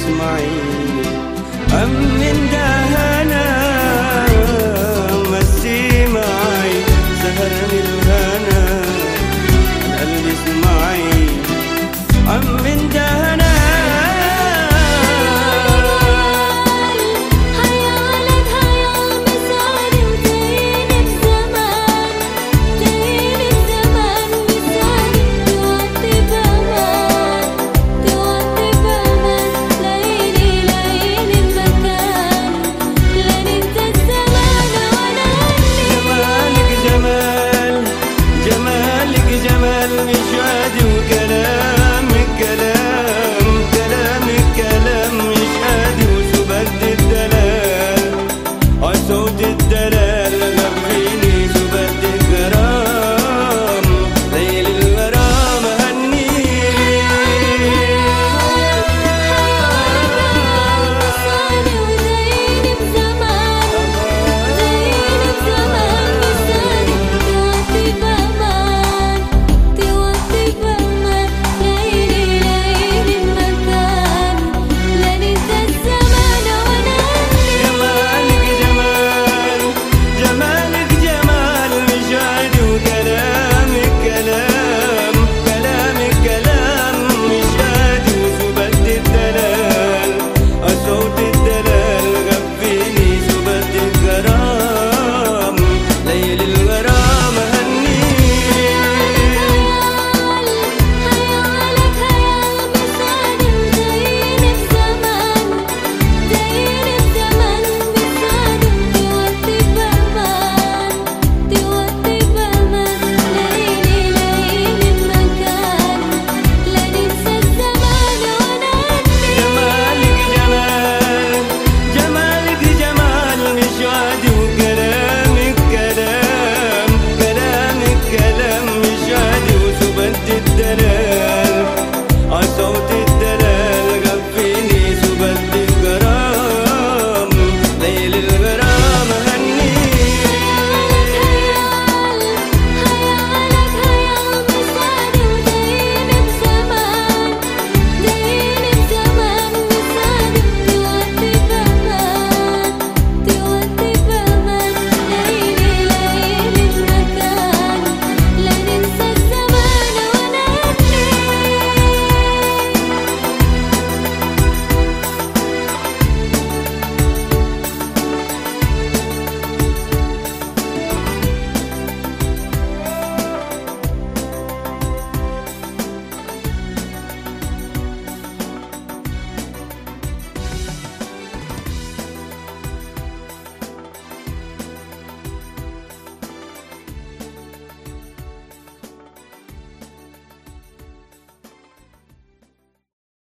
اسماعيل أمن دهنا